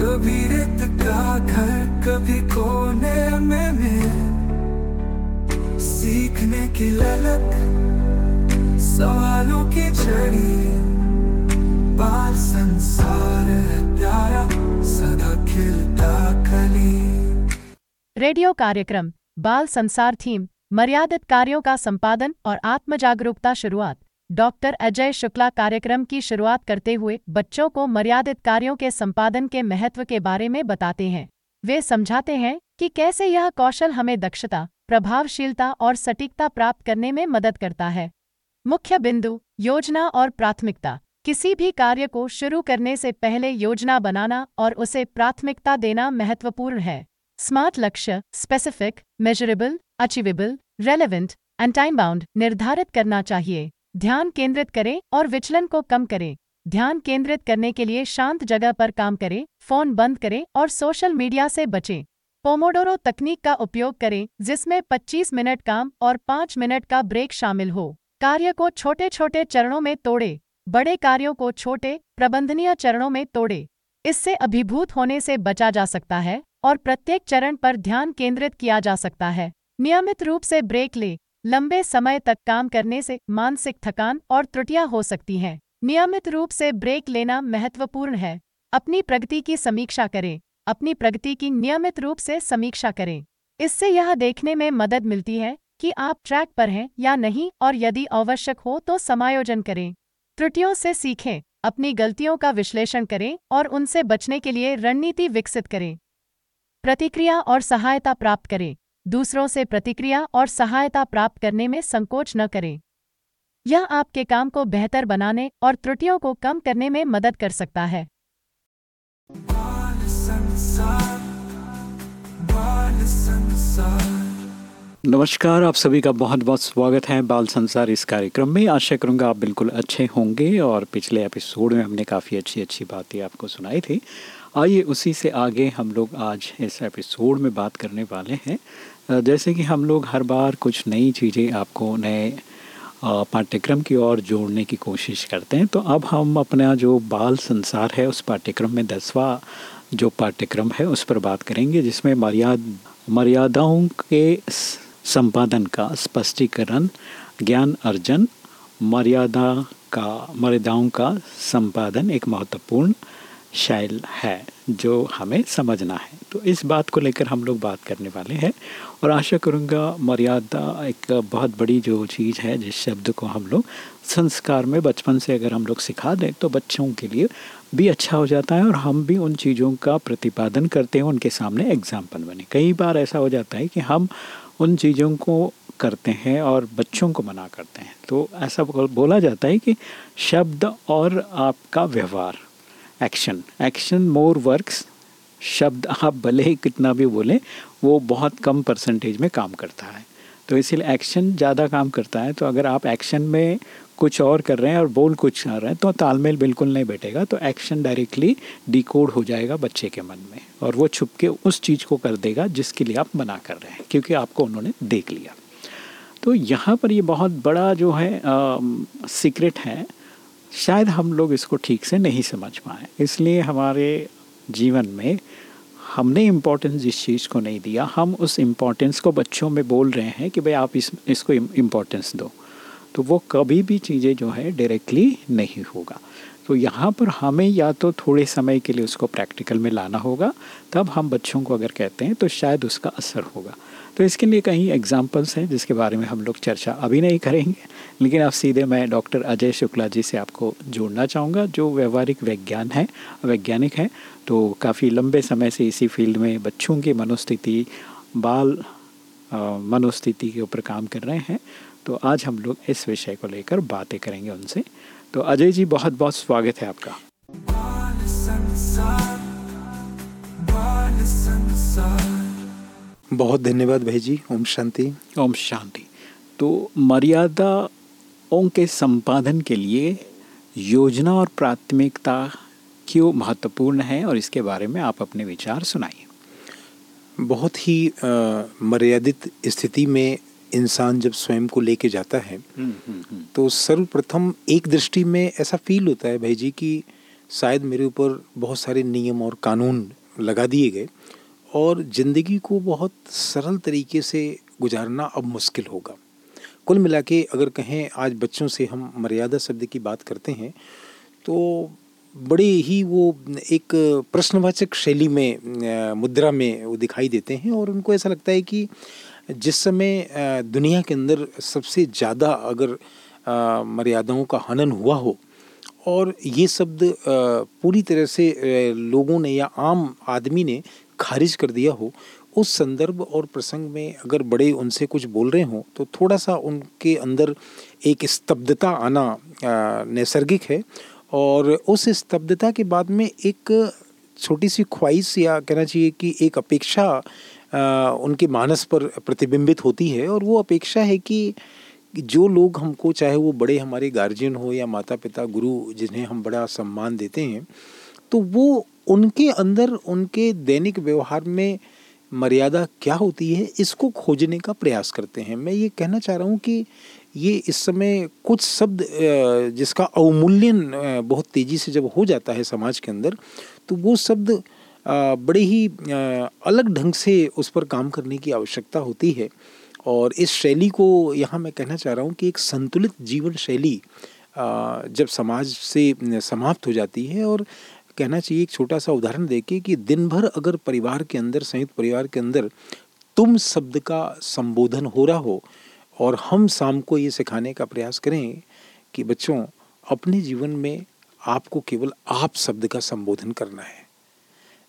कभी रेत का घर, कभी कोने में मैं। सीखने की ललक, सवालों की झड़ी बाल संसार प्यारा, सदा खिलता कली। रेडियो कार्यक्रम, बाल संसार थीम, मर्यादित कार्यों का संपादन और आत्म जागरूकता शुरुआत। डॉक्टर अजय शुक्ला कार्यक्रम की शुरुआत करते हुए बच्चों को मर्यादित कार्यों के संपादन के महत्व के बारे में बताते हैं। वे समझाते हैं कि कैसे यह कौशल हमें दक्षता, प्रभावशीलता और सटीकता प्राप्त करने में मदद करता है। मुख्य बिंदु, योजना और प्राथमिकता। किसी भी कार्य को शुरू करने से पहले योजना बनाना और उसे प्राथमिकता देना महत्वपूर्ण है। स्मार्ट लक्ष्य specific measurable achievable relevant and time bound निर्धारित करना चाहिए। ध्यान केंद्रित करें और विचलन को कम करें। ध्यान केंद्रित करने के लिए शांत जगह पर काम करें, फ़ोन बंद करें और सोशल मीडिया से बचें। पोमोडोरो तकनीक का उपयोग करें, जिसमें 25 मिनट काम और 5 मिनट का ब्रेक शामिल हो। कार्य को छोटे छोटे चरणों में तोड़े, बड़े कार्यों को छोटे, प्रबंधनीय चरणों में तोड़े। इससे अभिभूत होने से बचा जा सकता है और प्रत्येक चरण पर ध्यान केंद्रित किया जा सकता है। नियमित रूप से ब्रेक ले लंबे समय तक काम करने से मानसिक थकान और त्रुटियाँ हो सकती हैं। नियमित रूप से ब्रेक लेना महत्वपूर्ण है। अपनी प्रगति की समीक्षा करें। अपनी प्रगति की नियमित रूप से समीक्षा करें। इससे यह देखने में मदद मिलती है कि आप ट्रैक पर हैं या नहीं और यदि आवश्यक हो तो समायोजन करें। त्रुटियों से सीखें। अपनी गलतियों का विश्लेषण करें और उनसे बचने के लिए रणनीति विकसित करें। प्रतिक्रिया और सहायता प्राप्त करें। दूसरों से प्रतिक्रिया और सहायता प्राप्त करने में संकोच न करें। यह आपके काम को बेहतर बनाने और त्रुटियों को कम करने में मदद कर सकता है। नमस्कार, आप सभी का बहुत बहुत स्वागत है बाल संसार इस कार्यक्रम में। आशा करूँगा आप बिल्कुल अच्छे होंगे और पिछले एपिसोड में हमने काफ़ी अच्छी अच्छी बातें आपको सुनाई थी। आइए उसी से आगे हम लोग आज इस एपिसोड में बात करने वाले हैं। जैसे कि हम लोग हर बार कुछ नई चीज़ें आपको नए पाठ्यक्रम की ओर जोड़ने की कोशिश करते हैं तो अब हम अपना जो बाल संसार है, उस पाठ्यक्रम में दसवां जो पाठ्यक्रम है, उस पर बात करेंगे, जिसमें मर्याद, मर्यादाओं के संपादन का स्पष्टीकरण, ज्ञान अर्जन, मर्यादा का, मर्यादाओं का संपादन एक महत्वपूर्ण शैल है, जो हमें समझना है। तो इस बात को लेकर हम लोग बात करने वाले हैं और आशा करूँगा मर्यादा एक बहुत बड़ी जो चीज़ है, जिस शब्द को हम लोग संस्कार में बचपन से अगर हम लोग सिखा दें तो बच्चों के लिए भी अच्छा हो जाता है और हम भी उन चीज़ों का प्रतिपादन करते हैं, उनके सामने एग्ज़ाम्पल बने। कई बार ऐसा हो जाता है कि हम उन चीज़ों को करते हैं और बच्चों को मना करते हैं। तो ऐसा बोला जाता है कि शब्द और आपका व्यवहार। एक्शन एक्शन मोर वर्क्स शब्द आप भले ही कितना भी बोलें, वो बहुत कम परसेंटेज में काम करता है। तो इसीलिए एक्शन ज़्यादा काम करता है। तो अगर आप एक्शन में कुछ और कर रहे हैं और बोल कुछ कर रहे हैं तो तालमेल बिल्कुल नहीं बैठेगा। तो एक्शन डायरेक्टली डिकोड हो जाएगा बच्चे के मन में और वो छुप के उस चीज़ को कर देगा जिसके लिए आप मना कर रहे हैं, क्योंकि आपको उन्होंने देख लिया। तो यहाँ पर ये बहुत बड़ा जो है सीक्रेट है। शायद हम लोग इसको ठीक से नहीं समझ पाए। इसलिए हमारे जीवन में हमने इम्पोर्टेंस जिस चीज़ को नहीं दिया। हम उस इम्पोर्टेंस को बच्चों में बोल रहे हैं कि भाई आप इस, इसको इम्पोर्टेंस दो। तो वो कभी भी चीज़ें जो है डायरेक्टली नहीं होगा। तो यहाँ पर हमें या तो थोड़े समय के लिए उसको प्रैक्टिकल में लाना होगा, तब हम बच्चों को अगर कहते हैं तो शायद उसका असर होगा। तो इसके लिए कई एग्जाम्पल्स हैं जिसके बारे में हम लोग चर्चा अभी नहीं करेंगे। लेकिन अब सीधे मैं डॉक्टर अजय शुक्ला जी से आपको जोड़ना चाहूँगा, जो व्यवहारिक विज्ञान है, वैज्ञानिक हैं तो काफ़ी लंबे समय से इसी फ़ील्ड में बच्चों की मनोस्थिति, बाल मनोस्थिति के ऊपर काम कर रहे हैं। तो आज हम लोग इस विषय को लेकर बातें करेंगे उनसे। तो अजय जी बहुत बहुत स्वागत है आपका। बाल संसार बाल संसार। बहुत धन्यवाद भाई जी ओम शांति। ओम शांति। तो मर्यादाओं के संपादन के लिए योजना और प्राथमिकता क्यों महत्वपूर्ण है और इसके बारे में आप अपने विचार सुनाइए। बहुत ही अ, मर्यादित स्थिति में इंसान जब स्वयं को लेके जाता है तो सर्वप्रथम एक दृष्टि में ऐसा फील होता है भाई जी कि शायद मेरे ऊपर बहुत सारे नियम और कानून लगा दिए गए और ज़िंदगी को बहुत सरल तरीके से गुजारना अब मुश्किल होगा। कुल मिला के अगर कहें आज बच्चों से हम मर्यादा शब्द की बात करते हैं तो बड़े ही वो एक प्रश्नवाचक शैली में मुद्रा में वो दिखाई देते हैं और उनको ऐसा लगता है कि जिस समय दुनिया के अंदर सबसे ज़्यादा अगर मर्यादाओं का हनन हुआ हो और ये शब्द पूरी तरह से लोगों ने या आम आदमी ने खारिज कर दिया हो, उस संदर्भ और प्रसंग में अगर बड़े उनसे कुछ बोल रहे हों तो थोड़ा सा उनके अंदर एक स्तब्धता आना नैसर्गिक है और उस स्तब्धता के बाद में एक छोटी सी ख्वाहिश या कहना चाहिए कि एक अपेक्षा उनके मानस पर प्रतिबिंबित होती है और वो अपेक्षा है कि जो लोग हमको, चाहे वो बड़े हमारे गार्जियन हो या माता पिता गुरु जिन्हें हम बड़ा सम्मान देते हैं तो वो उनके अंदर, उनके दैनिक व्यवहार में मर्यादा क्या होती है, इसको खोजने का प्रयास करते हैं। मैं ये कहना चाह रहा हूँ कि ये इस समय कुछ शब्द जिसका अवमूल्यन बहुत तेज़ी से जब हो जाता है समाज के अंदर तो वो शब्द बड़े ही अलग ढंग से उस पर काम करने की आवश्यकता होती है। और इस शैली को यहाँ मैं कहना चाह रहा हूँ कि एक संतुलित जीवन शैली जब समाज से समाप्त हो जाती है और कहना चाहिए एक छोटा सा उदाहरण देके कि दिन भर अगर परिवार के अंदर संयुक्त परिवार के अंदर तुम शब्द का संबोधन हो रहा हो और हम शाम को ये सिखाने का प्रयास करें कि बच्चों अपने जीवन में आपको केवल आप शब्द का संबोधन करना है।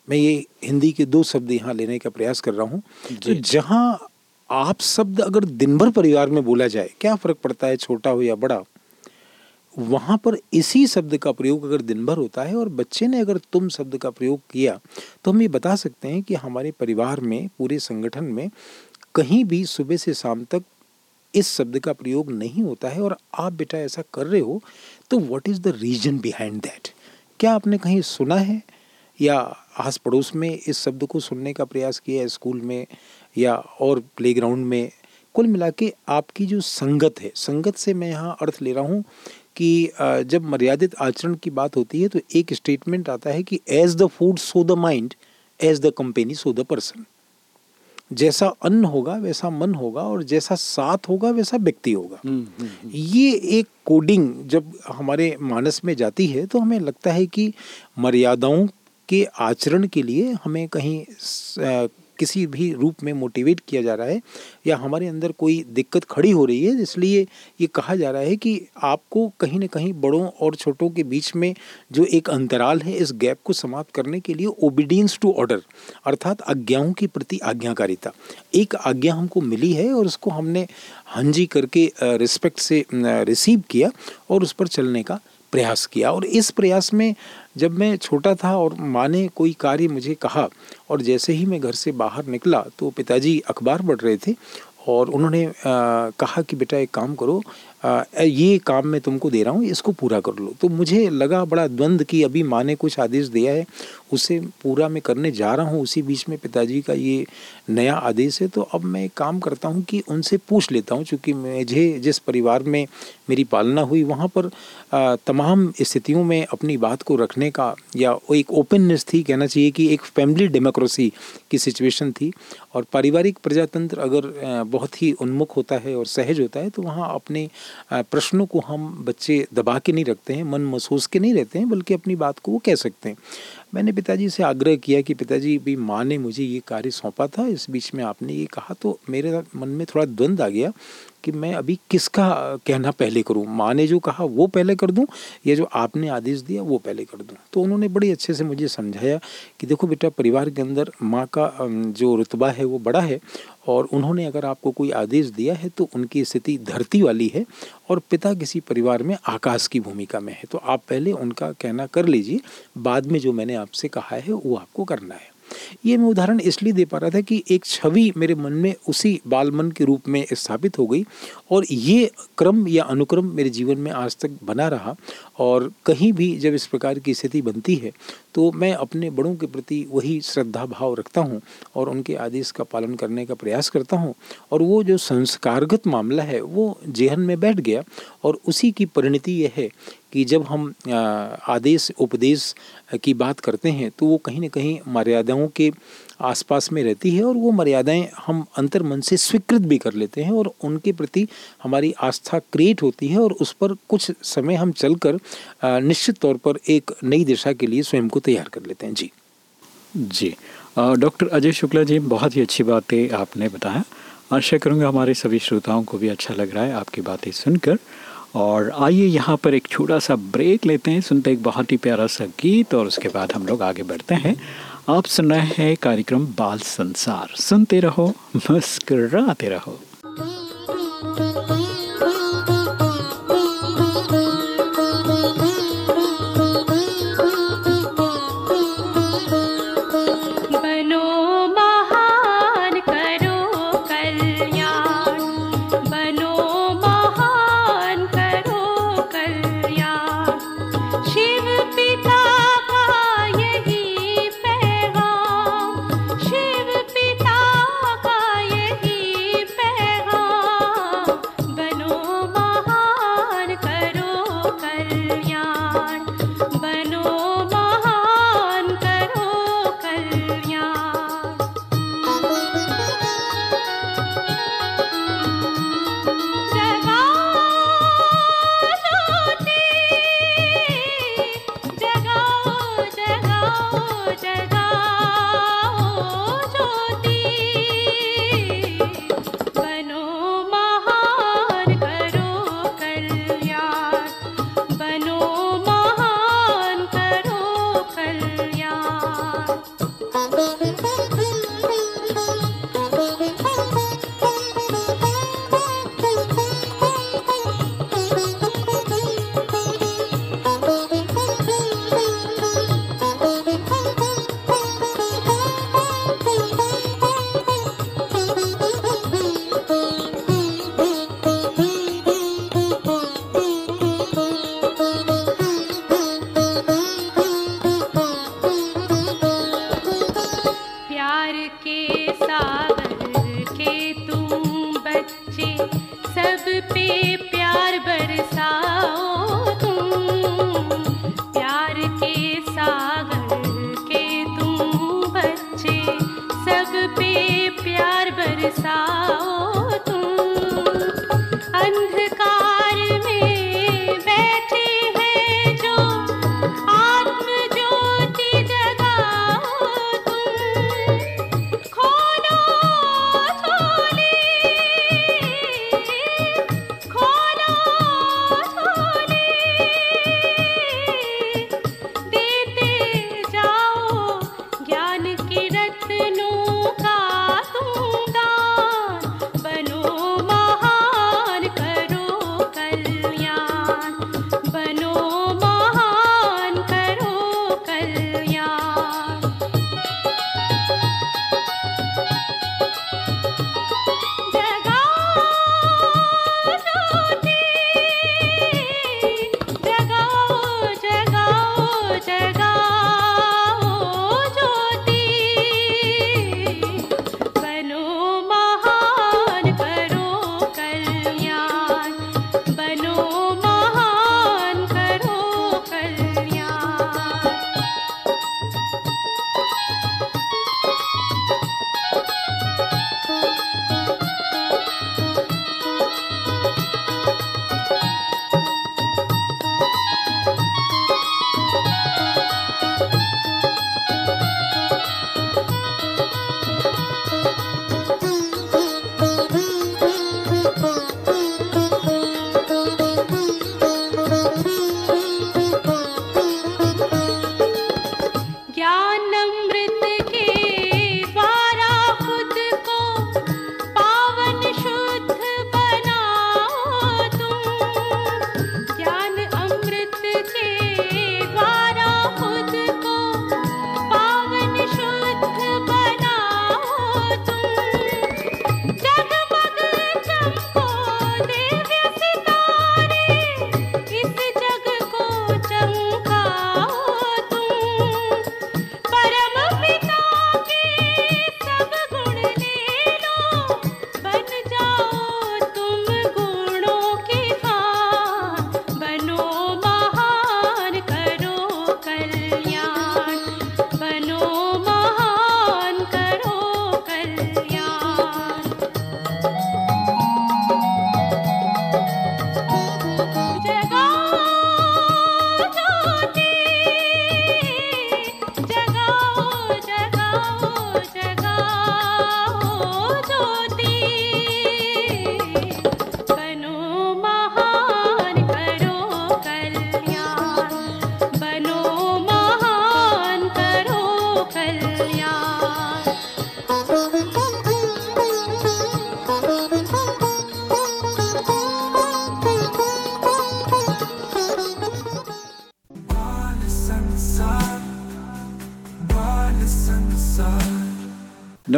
मैं ये हिंदी के दो शब्द यहाँ लेने का प्रयास कर रहा हूँ। तो जहाँ आप शब्द अगर दिन भर परिवार में बोला जाए क्या फ़र्क पड़ता है छोटा हो या बड़ा? वहाँ पर इसी शब्द का प्रयोग अगर दिन भर होता है और बच्चे ने अगर तुम शब्द का प्रयोग किया तो हम ये बता सकते हैं कि हमारे परिवार में, पूरे संगठन में कहीं भी सुबह से शाम तक इस शब्द का प्रयोग नहीं होता है और आप बेटा ऐसा कर रहे हो तो what is the reason behind that क्या आपने कहीं सुना है? या आस पड़ोस में इस शब्द को सुनने का प्रयास किया है स्कूल में या और प्लेग्राउंड में? कुल मिला के आपकी जो संगत है, संगत से मैं यहाँ अर्थ ले रहा हूँ कि जब मर्यादित आचरण की बात होती है तो एक स्टेटमेंट आता है कि as the food so the mind as the company so the person जैसा अन्न होगा वैसा मन होगा और जैसा साथ होगा वैसा व्यक्ति होगा। ये एक कोडिंग जब हमारे मानस में जाती है तो हमें लगता है कि मर्यादाओं के आचरण के लिए हमें कहीं किसी भी रूप में मोटिवेट किया जा रहा है या हमारे अंदर कोई दिक्कत खड़ी हो रही है, इसलिए ये कहा जा रहा है कि आपको कहीं ना कहीं बड़ों और छोटों के बीच में जो एक अंतराल है, इस गैप को समाप्त करने के लिए ओबीडियंस टू ऑर्डर अर्थात आज्ञाओं के प्रति आज्ञाकारिता। एक आज्ञा हमको मिली है और उसको हमने हंजी करके रिस्पेक्ट से रिसीव किया और उस पर चलने का प्रयास किया। और इस प्रयास में जब मैं छोटा था और माँ ने कोई कार्य मुझे कहा और जैसे ही मैं घर से बाहर निकला तो पिताजी अखबार पढ़ रहे थे और उन्होंने अ, कहा कि बेटा एक काम करो अ, ये काम मैं तुमको दे रहा हूँ इसको पूरा कर लो। तो मुझे लगा बड़ा द्वंद्व कि अभी माँ ने कुछ आदेश दिया है उसे पूरा मैं करने जा रहा हूँ उसी बीच में पिताजी का ये नया आदेश है। तो अब मैं एक काम करता हूँ कि उनसे पूछ लेता हूँ क्योंकि मुझे जिस परिवार में मेरी पालना हुई वहाँ पर तमाम स्थितियों में अपनी बात को रखने का या एक ओपननेस थी, कहना चाहिए कि एक फैमिली डेमोक्रेसी की सिचुएशन थी। और पारिवारिक प्रजातंत्र अगर बहुत ही उन्मुख होता है और सहज होता है तो वहाँ अपने प्रश्नों को हम बच्चे दबा के नहीं रखते हैं, मन महसूस के नहीं रहते हैं, बल्कि अपनी बात को वो कह सकते हैं। मैंने पिताजी से आग्रह किया कि पिताजी भी माँ ने मुझे ये कार्य सौंपा था, इस बीच में आपने ये कहा तो मेरे मन में थोड़ा द्वंद आ गया कि मैं अभी किसका कहना पहले करूँ? माँ ने जो कहा, वो पहले कर दूँ? या जो आपने आदेश दिया, वो पहले कर दूँ? तो उन्होंने बड़े अच्छे से मुझे समझाया कि देखो बेटा, परिवार के अंदर माँ का जो रुतबा है, वो बड़ा है और उन्होंने अगर आपको कोई आदेश दिया है तो उनकी स्थिति धरती वाली है और पिता किसी परिवार में आकाश की भूमिका में है। तो आप पहले उनका कहना कर लीजिए, बाद में जो मैंने आपसे कहा है, वो आपको करना है। ये मैं उदाहरण इसलिए दे पा रहा था कि एक छवि मेरे मन में उसी बाल मन के रूप में स्थापित हो गई और ये क्रम या अनुक्रम मेरे जीवन में आज तक बना रहा और कहीं भी जब इस प्रकार की स्थिति बनती है तो मैं अपने बड़ों के प्रति वही श्रद्धा भाव रखता हूँ और उनके आदेश का पालन करने का प्रयास करता हूँ। और वो जो संस्कारगत मामला है, वो जेहन में बैठ गया और उसी की परिणति यह है कि जब हम आदेश, उपदेश की बात करते हैं तो वो कहीं ना कहीं मर्यादाओं के आसपास में रहती है और वो मर्यादाएँ हम अंतर मन से स्वीकृत भी कर लेते हैं और उनके प्रति हमारी आस्था क्रिएट होती है और उस पर कुछ समय हम चलकर निश्चित तौर पर एक नई दिशा के लिए स्वयं को तैयार कर लेते हैं। जी। जी। डॉक्टर अजय शुक्ला जी, बहुत ही अच्छी बातें आपने बताया। आशा करूँगा हमारे सभी श्रोताओं को भी अच्छा लग रहा है आपकी बातें सुनकर। और आइए यहाँ पर एक छोटा सा ब्रेक लेते हैं, सुनते एक बहुत ही प्यारा सा गीत और उसके बाद हम लोग आगे बढ़ते हैं। आप सुन रहे हैं कार्यक्रम बाल संसार। सुनते रहो मुस्कराते रहो।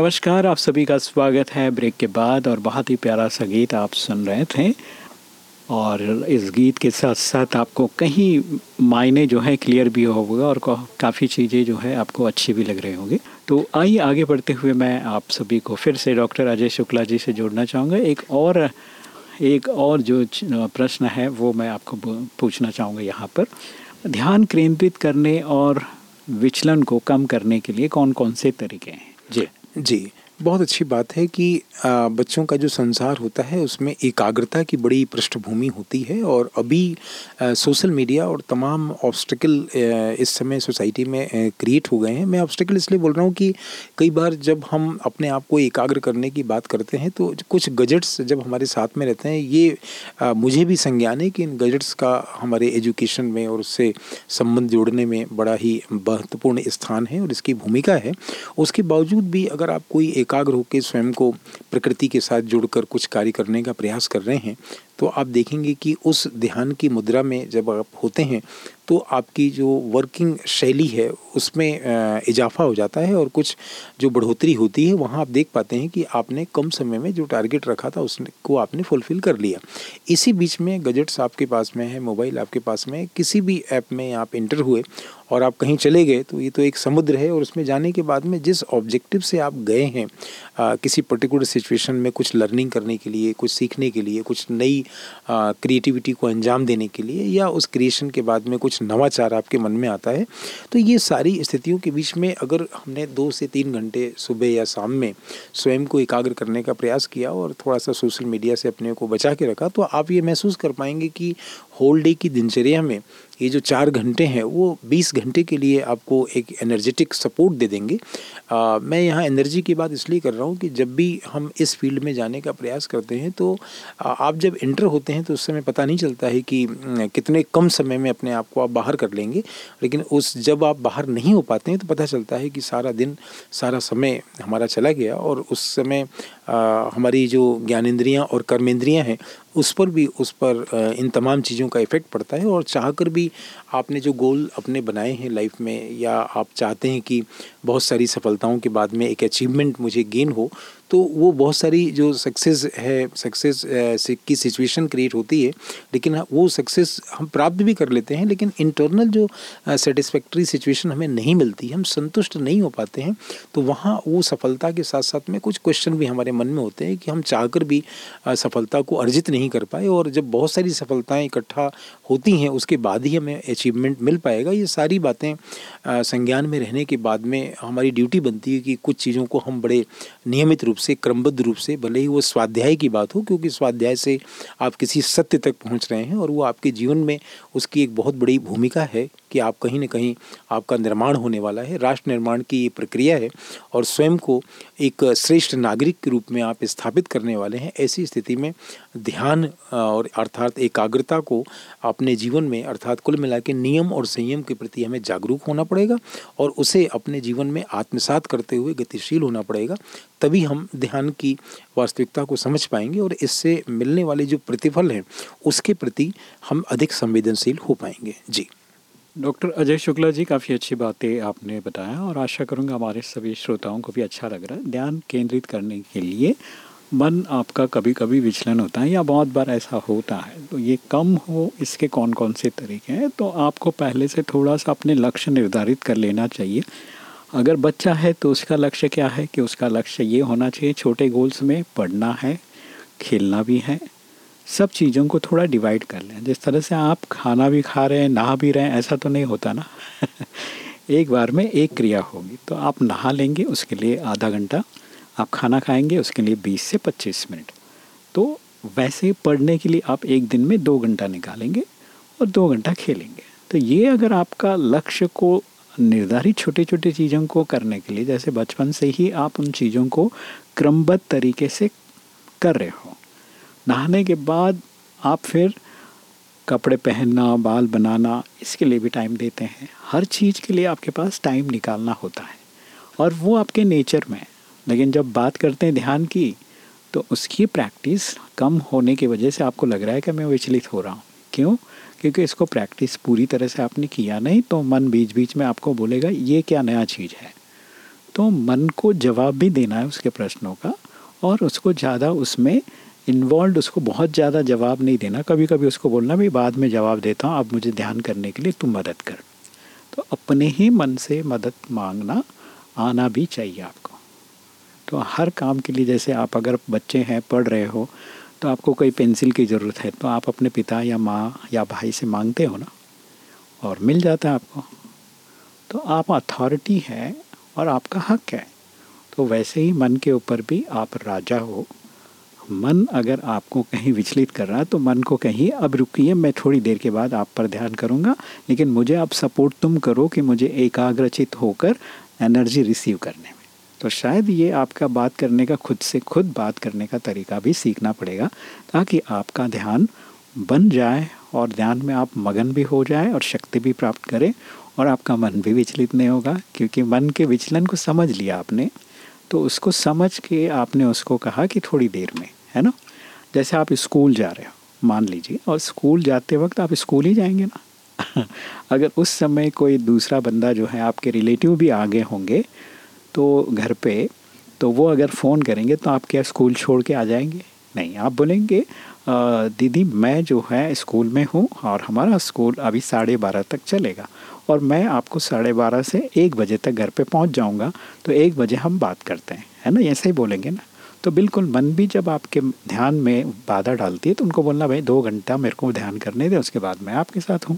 नमस्कार, आप सभी का स्वागत है ब्रेक के बाद और बहुत ही प्यारा सा गीत आप सुन रहे थे। और इस गीत के साथ साथ आपको कहीं मायने जो है क्लियर भी होगा और काफ़ी चीज़ें जो है आपको अच्छी भी लग रही होंगी। तो आइए आगे बढ़ते हुए मैं आप सभी को फिर से डॉक्टर अजय शुक्ला जी से जोड़ना चाहूँगा। एक और एक और जो प्रश्न है वो मैं आपको पूछना चाहूँगा यहाँ पर। ध्यान केंद्रित करने और विचलन को कम करने के लिए कौन कौन से तरीके हैं? जी। जी। बहुत अच्छी बात है कि बच्चों का जो संसार होता है, उसमें एकाग्रता की बड़ी पृष्ठभूमि होती है और अभी सोशल मीडिया और तमाम ऑब्स्टिकल इस समय सोसाइटी में क्रिएट हो गए हैं। मैं ऑब्स्टिकल इसलिए बोल रहा हूँ कि कई बार जब हम अपने आप को एकाग्र करने की बात करते हैं तो कुछ गजट्स जब हमारे साथ में रहते हैं, ये मुझे भी संज्ञान है कि इन गजट्स का हमारे एजुकेशन में और उससे संबंध जोड़ने में बड़ा ही महत्वपूर्ण स्थान है और इसकी भूमिका है। उसके बावजूद भी अगर आप कोई एकाग्र होकर स्वयं को प्रकृति के साथ जुड़कर कुछ कार्य करने का प्रयास कर रहे हैं तो आप देखेंगे कि उस ध्यान की मुद्रा में जब आप होते हैं तो आपकी जो वर्किंग शैली है, उसमें इजाफा हो जाता है और कुछ जो बढ़ोतरी होती है, वहाँ आप देख पाते हैं कि आपने कम समय में जो टारगेट रखा था, उसको आपने फुलफ़िल कर लिया। इसी बीच में गजट्स आपके पास में है मोबाइल आपके पास में किसी भी ऐप में आप इंटर हुए और आप कहीं चले गए तो ये तो एक समुद्र है और उसमें जाने के बाद में जिस ऑब्जेक्टिव से आप गए हैं आ, किसी पर्टिकुलर सिचुएशन में कुछ लर्निंग करने के लिए कुछ सीखने के लिए कुछ नई क्रिएटिविटी को अंजाम देने के लिए या उस क्रिएशन के बाद में कुछ नवाचार आपके मन में आता है तो ये सारी स्थितियों के बीच में अगर हमने दो से तीन घंटे सुबह या शाम में स्वयं को एकाग्र करने का प्रयास किया और थोड़ा सा सोशल मीडिया से अपने को बचा के रखा तो आप ये महसूस कर पाएँगे कि होल डे की दिनचर्या में ये जो चार घंटे हैं वो बीस घंटे के लिए आपको एक एनर्जेटिक सपोर्ट दे देंगे। आ, मैं यहाँ एनर्जी की बात इसलिए कर रहा हूँ कि जब भी हम इस फ़ील्ड में जाने का प्रयास करते हैं तो आप जब इंटर होते हैं तो उस समय पता नहीं चलता है कि कितने कम समय में अपने आप को आप बाहर कर लेंगे। लेकिन उस जब आप बाहर नहीं हो पाते हैं तो पता चलता है कि सारा दिन सारा समय हमारा चला गया और उस समय आ, हमारी जो ज्ञानेंद्रियाँ और कर्मेंद्रियाँ हैं उस पर भी, उस पर इन तमाम चीज़ों का इफ़ेक्ट पड़ता है और चाह कर भी आपने जो गोल अपने बनाए हैं लाइफ में या आप चाहते हैं कि बहुत सारी सफलताओं के बाद में एक अचीवमेंट मुझे गेन हो तो वो बहुत सारी जो सक्सेस है सक्सेस की सिचुएशन क्रिएट होती है, लेकिन वो सक्सेस हम प्राप्त भी कर लेते हैं, लेकिन इंटरनल जो सेटिस्फैक्ट्री सिचुएशन हमें नहीं मिलती, हम संतुष्ट नहीं हो पाते हैं तो वहाँ वो सफलता के साथ साथ में कुछ क्वेश्चन भी हमारे मन में होते हैं कि हम चाहकर भी सफलता को अर्जित नहीं कर पाए, और जब बहुत सारी सफलताएँ इकट्ठा होती हैं, उसके बाद ही हमें अचीवमेंट मिल पाएगा, ये सारी बातें संज्ञान में रहने के बाद में हमारी ड्यूटी बनती है कि कुछ चीज़ों को हम बड़े नियमित रूप से, क्रमबद्ध रूप से, भले ही वो स्वाध्याय की बात हो, क्योंकि स्वाध्याय से आप किसी सत्य तक पहुँच रहे हैं और वो आपके जीवन में उसकी एक बहुत बड़ी भूमिका है कि आप कहीं ना कहीं आपका निर्माण होने वाला है, राष्ट्र निर्माण की ये प्रक्रिया है और स्वयं को एक श्रेष्ठ नागरिक के रूप में आप स्थापित करने वाले हैं। ऐसी स्थिति में ध्यान और अर्थात एकाग्रता को अपने जीवन में अर्थात कुल मिला के नियम और संयम के प्रति हमें जागरूक होना पड़ेगा और उसे अपने जीवन में आत्मसात करते हुए गतिशील होना पड़ेगा, तभी हम ध्यान की वास्तविकता को समझ पाएँगे और इससे मिलने वाले जो प्रतिफल हैं, उसके प्रति हम अधिक संवेदनशील हो पाएँगे। जी। डॉक्टर अजय शुक्ला जी, काफ़ी अच्छी बातें आपने बताया और आशा करूँगा हमारे सभी श्रोताओं को भी अच्छा लग रहा है। ध्यान केंद्रित करने के लिए मन आपका कभी कभी विचलन होता है या बहुत बार ऐसा होता है तो ये कम हो, इसके कौन कौन से तरीके हैं? तो आपको पहले से थोड़ा सा अपने लक्ष्य निर्धारित कर लेना चाहिए। अगर बच्चा है तो उसका लक्ष्य क्या है कि उसका लक्ष्य ये होना चाहिए, छोटे गोल्स में पढ़ना है, खेलना भी है। सब चीज़ों को थोड़ा डिवाइड कर लें। जिस तरह से आप खाना भी खा रहे हैं, नहा भी रहे हैं, ऐसा तो नहीं होता ना? एक बार में एक क्रिया होगी तो आप नहा लेंगे, उसके लिए आधा घंटा। आप खाना खाएँगे, उसके लिए 20 से 25 मिनट। तो वैसे पढ़ने के लिए आप एक दिन में दो घंटा निकालेंगे और दो घंटा खेलेंगे। तो ये अगर आपका लक्ष्य को निर्धारित छोटे छोटे चीज़ों को करने के लिए, जैसे बचपन से ही आप उन चीज़ों को क्रमबद्ध तरीके से कर रहे हो। नहाने के बाद आप फिर कपड़े पहनना, बाल बनाना, इसके लिए भी टाइम देते हैं। हर चीज़ के लिए आपके पास टाइम निकालना होता है और वो आपके नेचर में लेकिन जब बात करते हैं ध्यान की तो उसकी प्रैक्टिस कम होने की वजह से आपको लग रहा है कि मैं विचलित हो रहा हूँ। क्यों? क्योंकि इसको प्रैक्टिस पूरी तरह से आपने किया नहीं तो मन बीच बीच में आपको बोलेगा, ये क्या नया चीज़ है? तो मन को जवाब भी देना है उसके प्रश्नों का और उसको ज़्यादा उसमें इन्वॉल्व उसको बहुत ज़्यादा जवाब नहीं देना। कभी कभी उसको बोलना भी, बाद में जवाब देता हूँ अब मुझे ध्यान करने के लिए तू मदद कर। तो अपने ही मन से मदद मांगना, आना भी चाहिए आपको। तो हर काम के लिए जैसे आप अगर बच्चे हैं, पढ़ रहे हो तो आपको कोई पेंसिल की ज़रूरत है तो आप अपने पिता या माँ या भाई से मांगते हो ना, और मिल जाता है आपको। तो आप अथॉरिटी है और आपका हक है। तो वैसे ही मन के ऊपर भी आप राजा हो। मन अगर आपको कहीं विचलित कर रहा है तो मन को कहीं अब रुकिए, मैं थोड़ी देर के बाद आप पर ध्यान करूँगा, लेकिन मुझे आप सपोर्ट तुम करो कि मुझे एकाग्रचित होकर एनर्जी रिसीव करने में। तो शायद ये आपका बात करने का खुद से खुद बात करने का तरीका भी सीखना पड़ेगा, ताकि आपका ध्यान बन जाए और ध्यान में आप मगन भी हो जाए और शक्ति भी प्राप्त करें और आपका मन भी विचलित नहीं होगा, क्योंकि मन के विचलन को समझ लिया आपने। तो उसको समझ के आपने उसको कहा कि थोड़ी देर में, है ना? जैसे आप स्कूल जा रहे हो, मान लीजिए, और स्कूल जाते वक्त आप स्कूल ही जाएँगे ना? अगर उस समय कोई दूसरा बंदा जो है, आपके रिलेटिव भी आगे होंगे तो घर पे तो वो अगर फ़ोन करेंगे तो आप क्या स्कूल छोड़ के आ जाएँगे? नहीं, आप बोलेंगे दीदी मैं जो है स्कूल में हूँ और हमारा स्कूल अभी साढ़े बारह तक चलेगा और मैं आपको साढ़े बारह से एक बजे तक घर पे पहुँच जाऊँगा तो एक बजे हम बात करते हैं। है ना? ऐसे ही बोलेंगे ना? तो बिल्कुल मन भी जब आपके ध्यान में बाधा डालती है तो उनको बोलना, भाई दो घंटा मेरे को ध्यान करने दे, उसके बाद मैं आपके साथ हूँ।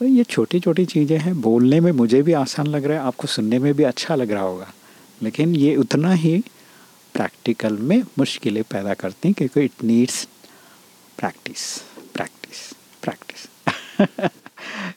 तो ये छोटी छोटी चीज़ें हैं, बोलने में मुझे भी आसान लग रहा है, आपको सुनने में भी अच्छा लग रहा होगा। लेकिन ये उतना ही प्रैक्टिकल में मुश्किलें पैदा करती हैं क्योंकि it needs practice practice practice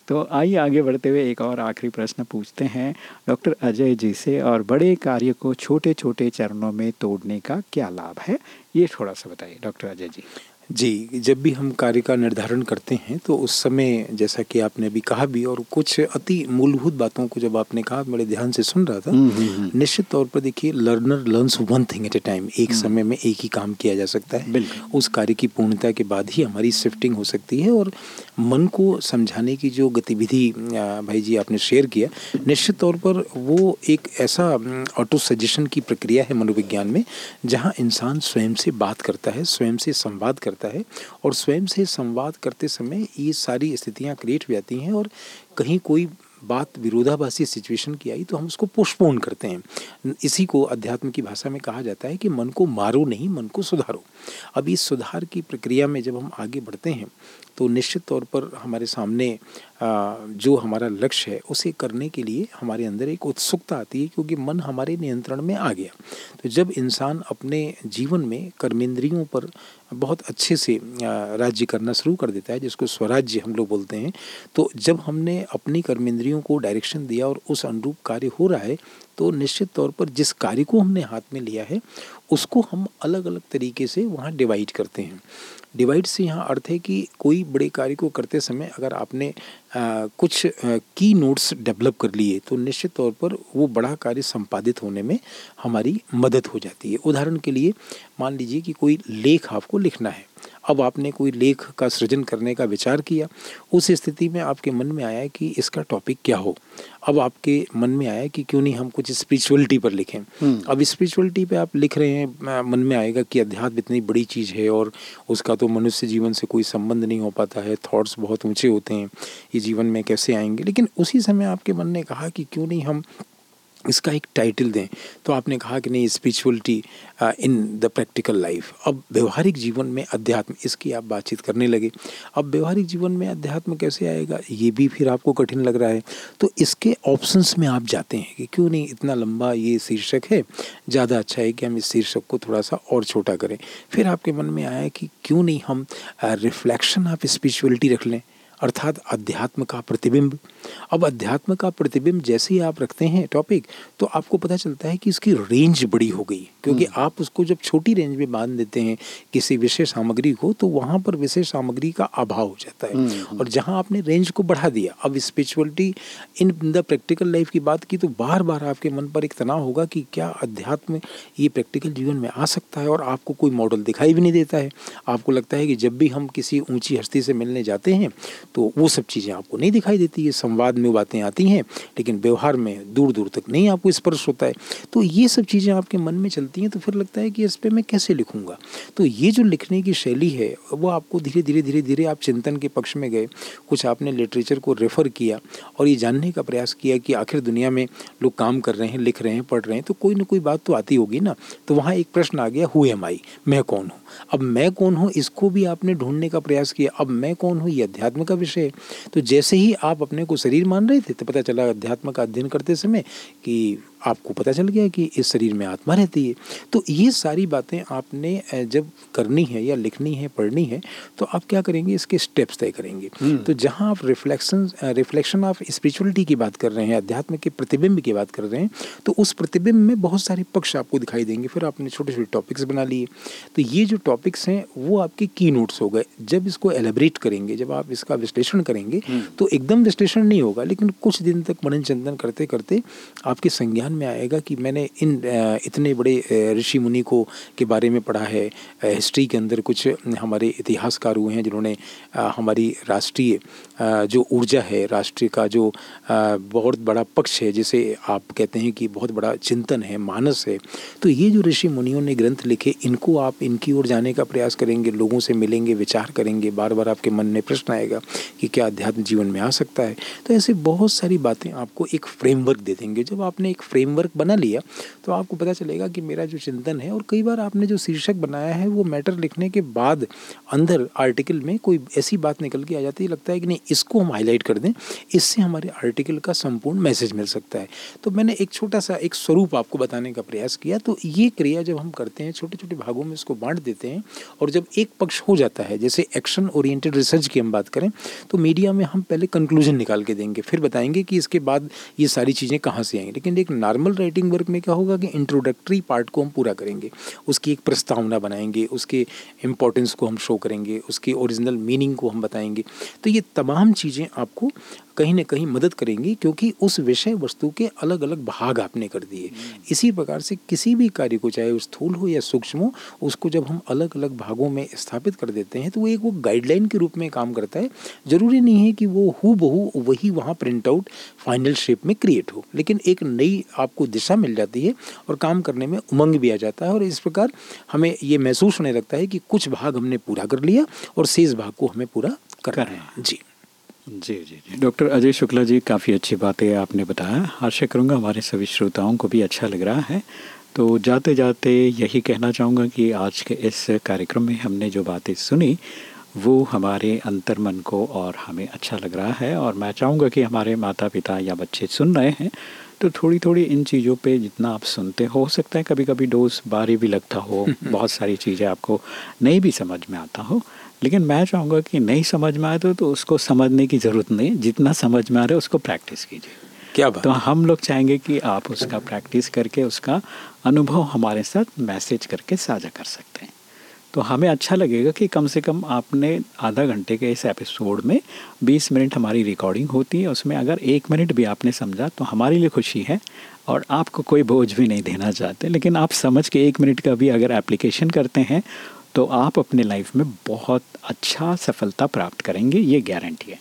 तो आइए आगे बढ़ते हुए एक और आखिरी प्रश्न पूछते हैं। डॉक्टर अजय जी से, और बड़े कार्य को छोटे छोटे चरणों में तोड़ने का क्या लाभ है? ये थोड़ा सा बताइए, डॉक्टर अजय जी। जी जब भी हम कार्य का निर्धारण करते हैं तो उस समय जैसा कि आपने अभी कहा भी और कुछ अति मूलभूत बातों को जब आपने कहा बड़े ध्यान से सुन रहा था हम्म, हम्म, हम्म। निश्चित तौर पर देखिए learner learns one thing at a time एक समय में एक ही काम किया जा सकता है। उस कार्य की पूर्णता के बाद ही हमारी शिफ्टिंग हो सकती है और मन को समझाने की जो गतिविधि भाई जी आपने शेयर किया निश्चित तौर पर वो एक ऐसा ऑटो सजेशन की प्रक्रिया है मनोविज्ञान में जहाँ इंसान स्वयं से बात करता है स्वयं से संवाद करता करता है और स्वयं से संवाद करते समय ये सारी स्थितियाँ क्रिएट हो जाती हैं और कहीं कोई बात विरोधाभासी सिचुएशन की आई तो हम उसको पोस्टपोन करते हैं। इसी को अध्यात्म की भाषा में कहा जाता है कि मन को मारो नहीं, मन को सुधारो। अब इस सुधार की प्रक्रिया में जब हम आगे बढ़ते हैं तो निश्चित तौर पर हमारे सामने जो हमारा लक्ष्य है, उसे करने के लिए हमारे अंदर एक उत्सुकता आती है क्योंकि मन हमारे नियंत्रण में आ गया। तो जब इंसान अपने जीवन में कर्मेंद्रियों पर बहुत अच्छे से राज्य करना शुरू कर देता है, जिसको स्वराज्य हम लोग बोलते हैं तो जब हमने अपनी कर्मेंद्रियों को डायरेक्शन दिया और उस अनुरूप कार्य हो रहा है तो निश्चित तौर पर जिस कार्य को हमने हाथ में लिया है, उसको हम अलग अलग तरीके से वहाँ डिवाइड करते हैं। डिवाइड से यहाँ अर्थ है कि कोई बड़े कार्य को करते समय अगर आपने आ, कुछ की नोट्स डेवलप कर लिए तो निश्चित तौर पर वो बड़ा कार्य संपादित होने में हमारी मदद हो जाती है। उदाहरण के लिए मान लीजिए कि कोई लेख आपको लिखना है। अब आपने कोई लेख का सृजन करने का विचार किया उस स्थिति में आपके मन में आया कि इसका टॉपिक क्या हो? अब आपके मन में आया कि क्यों नहीं हम कुछ स्पिरिचुअलिटी पर लिखें? हम्म। अब स्पिरिचुअलिटी पे आप लिख रहे हैं मन में आएगा कि अध्यात्म इतनी बड़ी चीज़ है और उसका तो मनुष्य जीवन से कोई संबंध नहीं हो पाता है थॉट्स बहुत ऊँचे होते हैं ये जीवन में कैसे आएँगे? लेकिन उसी समय आपके मन ने कहा कि क्यों नहीं हम इसका एक टाइटल दें। तो आपने कहा कि नहीं spirituality in the practical life अब व्यवहारिक जीवन में अध्यात्म, इसकी आप बातचीत करने लगे। अब व्यवहारिक जीवन में अध्यात्म कैसे आएगा, ये भी फिर आपको कठिन लग रहा है। तो इसके ऑप्शंस में आप जाते हैं कि क्यों नहीं इतना लंबा ये शीर्षक है? ज़्यादा अच्छा है कि हम इस शीर्षक को थोड़ा सा और छोटा करें। फिर आपके मन में आया कि क्यों नहीं हम रिफ्लेक्शन ऑफ़ स्पिरिचुअलिटी रख लें। अर्थात अध्यात्म का प्रतिबिंब। अब अध्यात्म का प्रतिबिंब जैसे ही आप रखते हैं टॉपिक तो आपको पता चलता है कि इसकी रेंज बड़ी हो गई क्योंकि हम्म। आप उसको जब छोटी रेंज में बाँध देते हैं किसी विशेष सामग्री को तो वहाँ पर विशेष सामग्री का अभाव हो जाता है हम्म, हम्म। और जहाँ आपने रेंज को बढ़ा दिया अब spirituality in the practical life की बात की तो बार बार आपके मन पर एक तनाव होगा कि क्या अध्यात्म ये प्रैक्टिकल जीवन में आ सकता है और आपको कोई मॉडल दिखाई भी नहीं देता है आपको लगता है कि जब भी हम किसी ऊँची हस्ती से मिलने जाते हैं तो वो सब चीज़ें आपको नहीं दिखाई देती है संवाद में बातें आती हैं, लेकिन व्यवहार में दूर दूर तक नहीं आपको स्पर्श होता है। तो ये सब चीज़ें आपके मन में चलती हैं तो फिर लगता है कि इस पर मैं कैसे लिखूँगा? तो ये जो लिखने की शैली है, वो आपको धीरे धीरे धीरे धीरे आप चिंतन के पक्ष में गए। कुछ आपने लिटरेचर को रेफ़र किया और ये जानने का प्रयास किया कि आखिर दुनिया में लोग काम कर रहे हैं, लिख रहे हैं, पढ़ रहे हैं तो कोई ना कोई बात तो आती होगी ना। तो वहाँ एक प्रश्न आ गया हु एम आई मैं कौन हूँ? अब मैं कौन हूँ, इसको भी आपने ढूँढने का प्रयास किया। अब मैं कौन हूँ, ये अध्यात्म का विषय है। तो जैसे ही आप अपने को शरीर मान रहे थे तो पता चला अध्यात्म का अध्ययन करते समय कि आपको पता चल गया कि इस शरीर में आत्मा रहती है। तो ये सारी बातें आपने जब करनी है या लिखनी है पढ़नी है तो आप क्या करेंगे? इसके स्टेप्स तय करेंगे। हम्म। तो जहाँ आप रिफ्लेक्शन रिफ्लेक्शन ऑफ़ स्पिरिचुअलिटी की बात कर रहे हैं अध्यात्म के प्रतिबिंब की बात कर रहे हैं तो उस प्रतिबिंब में बहुत सारे पक्ष आपको दिखाई देंगे। फिर आपने छोटे छोटे टॉपिक्स बना लिए। तो ये जो टॉपिक्स हैं वो आपके की नोट्स हो गए। जब इसको एलेबरेट करेंगे जब आप इसका विश्लेषण करेंगे हम्म। तो एकदम विश्लेषण नहीं होगा लेकिन कुछ दिन तक मनन चिंतन करते करते आपके संज्ञान में आएगा कि मैंने इन इतने बड़े ऋषि मुनि को के बारे में पढ़ा है हिस्ट्री के अंदर कुछ हमारे इतिहासकार हुए हैं जिन्होंने हमारी राष्ट्रीय जो ऊर्जा है राष्ट्र का, जो बहुत बड़ा पक्ष है, जिसे आप कहते हैं कि बहुत बड़ा चिंतन है, मानस है तो ये जो ऋषि मुनियों ने ग्रंथ लिखे, इनको आप, इनकी ओर जाने का प्रयास करेंगे, लोगों से मिलेंगे, विचार करेंगे बार बार आपके मन में प्रश्न आएगा कि क्या अध्यात्म जीवन में आ सकता है तो ऐसे बहुत सारी बातें आपको एक फ्रेमवर्क दे देंगे। जब आपने एक फ्रेमवर्क बना लिया तो आपको पता चलेगा कि मेरा जो चिंतन है, और कई बार आपने जो शीर्षक बनाया है, वो मैटर लिखने के बाद अंदर आर्टिकल में कोई ऐसी बात निकल के आ जाती है, लगता है कि नहीं इसको हम हाईलाइट कर दें, इससे हमारे आर्टिकल का संपूर्ण मैसेज मिल सकता है। तो मैंने एक छोटा सा, एक स्वरूप आपको बताने का प्रयास किया। तो ये क्रिया जब हम करते हैं छोटे छोटे भागों में इसको बांट देते हैं और जब एक पक्ष हो जाता है, जैसे एक्शन ओरिएंटेड रिसर्च की हम बात करें तो मीडिया में हम पहले कंक्लूजन निकाल के देंगे, फिर बताएँगे कि इसके बाद ये सारी चीज़ें कहाँ से आएँगी। लेकिन एक नॉर्मल राइटिंग वर्क में क्या होगा कि इंट्रोडक्टरी पार्ट को हम पूरा करेंगे। उसकी एक प्रस्तावना बनाएँगे, उसके इम्पोर्टेंस को हम शो करेंगे, उसकी ओरिजिनल मीनिंग को हम बताएँगे। तो ये तमाम चीज़ें आपको कहीं ना कहीं मदद करेंगी क्योंकि उस विषय वस्तु के अलग अलग भाग आपने कर दिए। इसी प्रकार से किसी भी कार्य को चाहे वो स्थूल हो या सूक्ष्म हो उसको जब हम अलग अलग भागों में स्थापित कर देते हैं तो वो एक वो गाइडलाइन के रूप में काम करता है। ज़रूरी नहीं है कि वो हु बहू वही वहाँ प्रिंट आउट फाइनल शेप में क्रिएट हो लेकिन एक नई आपको दिशा मिल जाती है और काम करने में उमंग भी आ जाता है। और इस प्रकार हमें ये महसूस होने लगता है कि कुछ भाग हमने पूरा कर लिया और शेष भाग को हमें पूरा करना है। जी। जी जी जी। डॉक्टर अजय शुक्ला जी काफ़ी अच्छी बातें आपने बताया। आशा करूँगा हमारे सभी श्रोताओं को भी अच्छा लग रहा है। तो जाते जाते यही कहना चाहूँगा कि आज के इस कार्यक्रम में हमने जो बातें सुनी वो हमारे अंतर मन को और हमें अच्छा लग रहा है। और मैं चाहूँगा कि हमारे माता पिता या बच्चे सुन रहे हैं तो थोड़ी थोड़ी इन चीज़ों पे जितना आप सुनते हो सकता है कभी कभी डोज बारी भी लगता हो। बहुत सारी चीज़ें आपको नहीं भी समझ में आता हो। लेकिन मैं चाहूँगा कि नहीं समझ में आए तो, तो उसको समझने की ज़रूरत नहीं जितना समझ में आ रहा है उसको प्रैक्टिस कीजिए। क्या बात? तो हम लोग चाहेंगे कि आप उसका प्रैक्टिस करके उसका अनुभव हमारे साथ मैसेज करके साझा कर सकते हैं। तो हमें अच्छा लगेगा कि कम से कम आपने आधा घंटे के इस एपिसोड में 20 मिनट हमारी रिकॉर्डिंग होती है। उसमें अगर एक मिनट भी आपने समझा तो हमारे लिए खुशी है और आपको कोई बोझ भी नहीं देना चाहते। लेकिन आप समझ के एक मिनट का भी अगर एप्लीकेशन करते हैं तो आप अपने लाइफ में बहुत अच्छा सफलता प्राप्त करेंगे ये गारंटी है।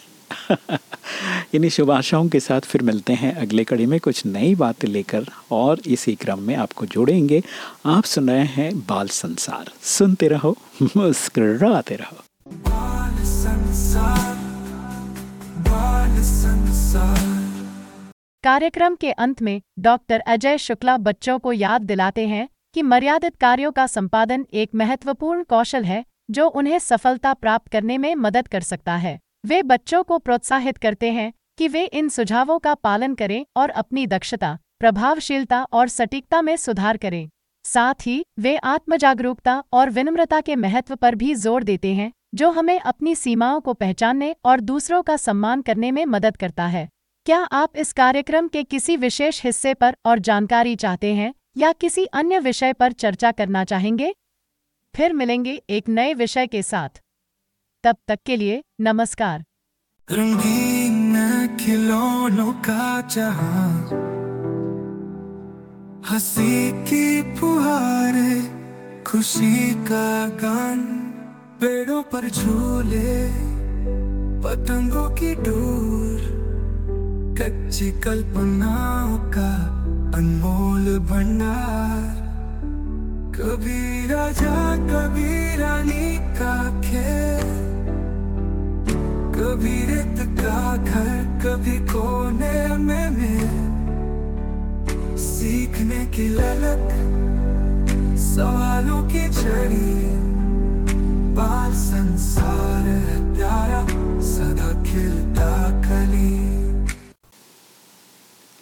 इन्हीं शुभ आशाओं के साथ फिर मिलते हैं अगले कड़ी में कुछ नई बातें लेकर और इसी क्रम में आपको जोड़ेंगे। आप सुन रहे हैं बाल संसार। सुनते रहो मुस्कुराते रहो। बाल संसार, बाल संसार। कार्यक्रम के अंत में डॉक्टर अजय शुक्ला बच्चों को याद दिलाते हैं। कि मर्यादित कार्यों का संपादन एक महत्वपूर्ण कौशल है, जो उन्हें सफलता प्राप्त करने में मदद कर सकता है। वे बच्चों को प्रोत्साहित करते हैं कि वे इन सुझावों का पालन करें और अपनी दक्षता, प्रभावशीलता और सटीकता में सुधार करें। साथ ही, वे आत्मजागरूकता और विनम्रता के महत्व पर भी ज़ोर देते हैं, जो हमें अपनी सीमाओं को पहचानने और दूसरों का सम्मान करने में मदद करता है। क्या आप इस कार्यक्रम के किसी विशेष हिस्से पर और जानकारी चाहते हैं? या किसी अन्य विषय पर चर्चा करना चाहेंगे? फिर मिलेंगे एक नए विषय के साथ। तब तक के लिए नमस्कार। रंगीन खिलौनों का जहाँ हँसी की फुहारे, खुशी का गान, पेड़ों पर झूले, पतंगों की डोर, कच्ची कल्पनाओं का अनमोल भंडार। कभी राजा, कभी रानी का खेल। कभी रेत का घर, कभी कोने में मिल। सीखने की ललक, सवालों की छड़ी बाल संसार प्यारा, सदा खिल